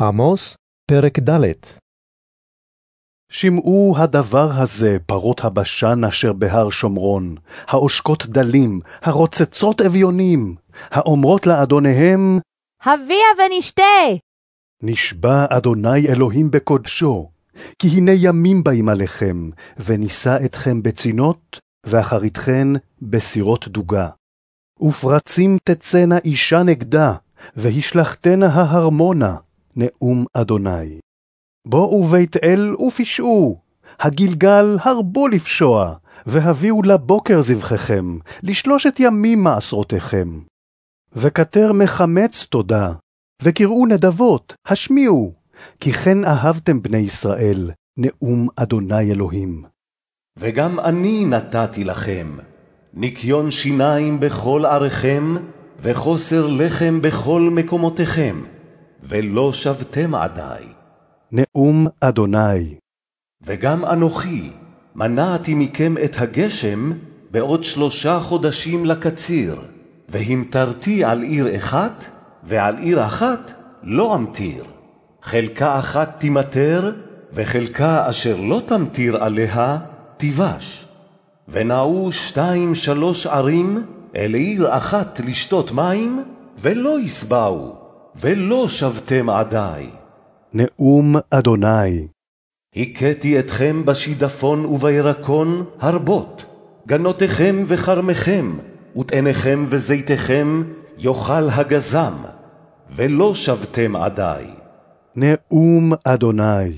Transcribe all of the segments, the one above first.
עמוס, פרק ד' שמעו הדבר הזה, פרות הבשן אשר בהר שומרון, העושקות דלים, הרוצצות אביונים, האומרות לאדוניהם, הביאה ונשתה. נשבע אדוני אלוהים בקודשו, כי הנה ימים באים עליכם, ונישא אתכם בצינות, ואחריתכן בסירות דוגה. ופרצים תצאנה אישה נגדה, והשלכתנה ההרמונה, נאום אדוני. בואו בית אל ופשעו, הגלגל הרבו לפשוע, והביאו לבוקר זבחיכם, לשלושת ימים מעשרותיכם. וכתר מחמץ תודה, וקראו נדבות, השמיעו, כי כן אהבתם בני ישראל, נאום אדוני אלוהים. וגם אני נתתי לכם, ניקיון שיניים בכל עריכם, וחוסר לחם בכל מקומותיכם, ולא שבתם עדי. נאום אדוני. וגם אנוכי מנעתי מכם את הגשם בעוד שלושה חודשים לקציר, והמטרתי על עיר אחת, ועל עיר אחת לא אמטיר. חלקה אחת תימטר, וחלקה אשר לא תמטיר עליה, תיבש. ונעו שתיים שלוש ערים אל עיר אחת לשתות מים, ולא יסבעו, ולא שבתם עדי. נאום אדוני. הכיתי אתכם בשידפון ובירקון הרבות, גנותיכם וכרמכם, וטעניכם וזיתיכם יאכל הגזם, ולא שבתם עדי. נאום אדוני.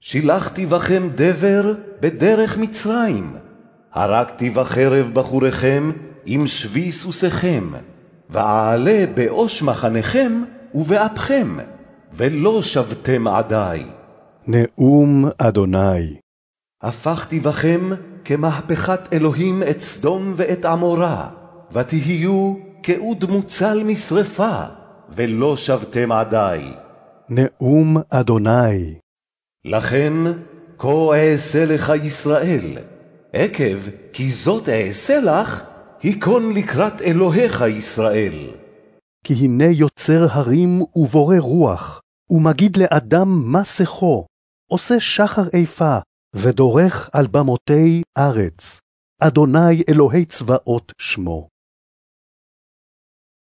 שילחתי בכם דבר בדרך מצרים, הרגתי בחרב בחוריכם עם שבי סוסיכם, ואעלה באוש מחניכם ובאפכם, ולא שבתם עדי. נאום אדוני. הפכתי בכם כמהפכת אלוהים את סדום ואת עמורה, ותהיו כאוד מוצל משרפה, ולא שבתם עדי. נאום אדוני. לכן כה אעשה לך ישראל, עקב כי זאת אעשה לך, היכון לקראת אלוהיך ישראל. כי הנה יוצר הרים ובורא רוח, ומגיד לאדם מה שכו, עושה שחר איפה, ודורך על במותי ארץ. אדוני אלוהי צבאות שמו.